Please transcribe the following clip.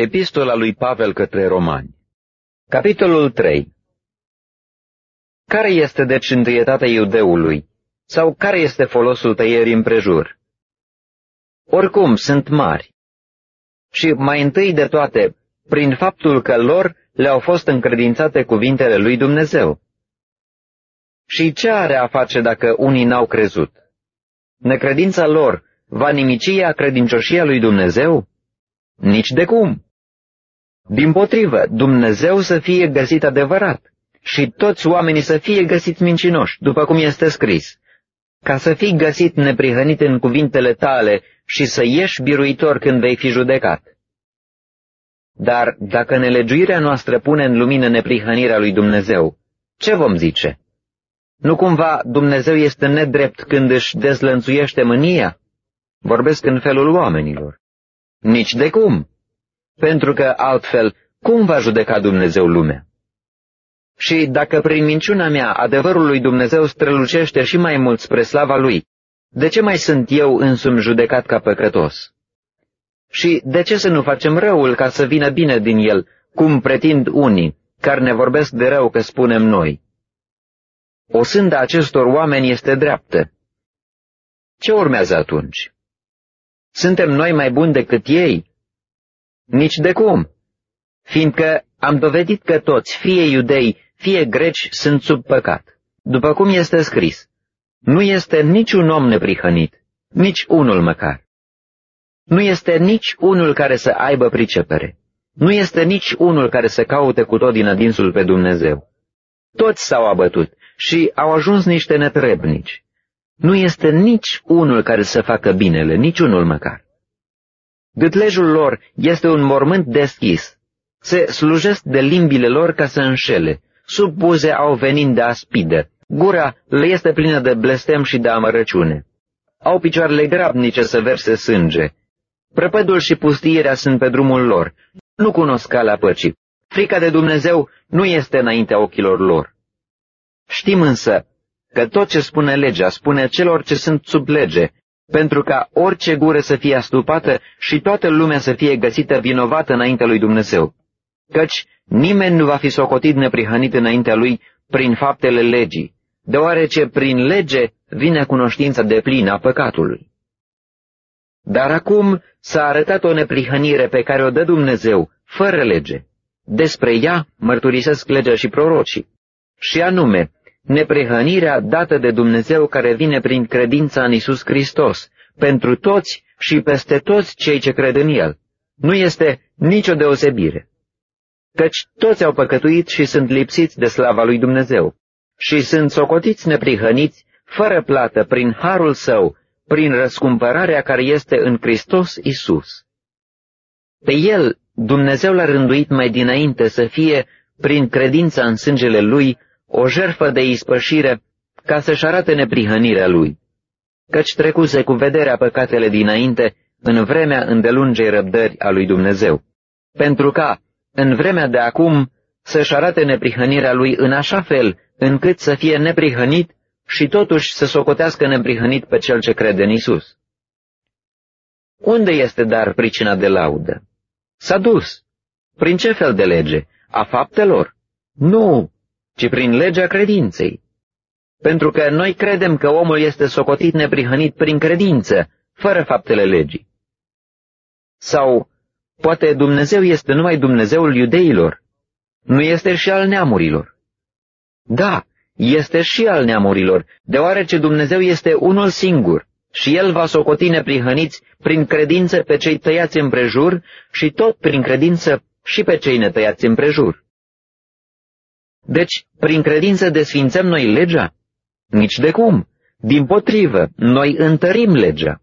Epistola lui Pavel către Romani Capitolul 3 Care este deci întâietatea iudeului? Sau care este folosul tăierii împrejur? Oricum, sunt mari. Și mai întâi de toate, prin faptul că lor le-au fost încredințate cuvintele lui Dumnezeu. Și ce are a face dacă unii n-au crezut? Necredința lor va nimici credincioșia lui Dumnezeu? Nici de cum! Din potrivă, Dumnezeu să fie găsit adevărat și toți oamenii să fie găsiți mincinoși, după cum este scris, ca să fii găsit neprihănit în cuvintele tale și să ieși biruitor când vei fi judecat. Dar dacă nelegiuirea noastră pune în lumină neprihănirea lui Dumnezeu, ce vom zice? Nu cumva Dumnezeu este nedrept când își dezlănțuiește mânia? Vorbesc în felul oamenilor. Nici de cum pentru că altfel cum va judeca Dumnezeu lumea? Și dacă prin minciuna mea adevărul lui Dumnezeu strălucește și mai mult spre slava lui, de ce mai sunt eu însumi judecat ca păcătos? Și de ce să nu facem răul ca să vină bine din el, cum pretind unii, care ne vorbesc de rău că spunem noi? O sânda acestor oameni este dreaptă. Ce urmează atunci? Suntem noi mai buni decât ei? Nici de cum, fiindcă am dovedit că toți, fie iudei, fie greci, sunt sub păcat. După cum este scris, nu este niciun om neprihănit, nici unul măcar. Nu este nici unul care să aibă pricepere. Nu este nici unul care să caute cu tot din adinsul pe Dumnezeu. Toți s-au abătut și au ajuns niște netrebnici. Nu este nici unul care să facă binele, nici unul măcar. Gâtlejul lor este un mormânt deschis. Se slujesc de limbile lor ca să înșele. Sub buze au venind de aspidă. Gura le este plină de blestem și de amărăciune. Au picioarele grabnice să verse sânge. Prăpădul și pustiirea sunt pe drumul lor. Nu cunosc calea păcii. Frica de Dumnezeu nu este înaintea ochilor lor. Știm însă că tot ce spune legea spune celor ce sunt sub lege, pentru ca orice gură să fie astupată și toată lumea să fie găsită vinovată înaintea lui Dumnezeu. Căci nimeni nu va fi socotit neprihănit înaintea lui prin faptele legii, deoarece prin lege vine cunoștința de plină a păcatului. Dar acum s-a arătat o neprihănire pe care o dă Dumnezeu, fără lege. Despre ea mărturisesc legea și prorocii. Și anume, neprehănirea dată de Dumnezeu care vine prin credința în Isus Hristos, pentru toți și peste toți cei ce cred în El. Nu este nicio deosebire. Căci toți au păcătuit și sunt lipsiți de slava lui Dumnezeu și sunt socotiți neprihăniți, fără plată, prin harul său, prin răscumpărarea care este în Hristos Isus. Pe El Dumnezeu l-a rânduit mai dinainte să fie, prin credința în sângele Lui, o jerfă de ispășire ca să-și arate neprihănirea lui, căci trecuse cu vederea păcatele dinainte în vremea îndelungei răbdări a lui Dumnezeu, pentru ca, în vremea de acum, să-și arate neprihănirea lui în așa fel încât să fie neprihănit și totuși să socotească neprihănit pe cel ce crede în Isus. Unde este dar pricina de laudă? S-a dus. Prin ce fel de lege? A faptelor? Nu, ci prin legea credinței. Pentru că noi credem că omul este socotit neprihănit prin credință, fără faptele legii. Sau, poate Dumnezeu este numai Dumnezeul iudeilor, nu este și al neamurilor. Da, este și al neamurilor, deoarece Dumnezeu este unul singur și El va socoti neprihăniți prin credință pe cei tăiați împrejur și tot prin credință și pe cei netăiați împrejur. Deci, prin credință desfințăm noi legea? Nici de cum. Din potrivă, noi întărim legea.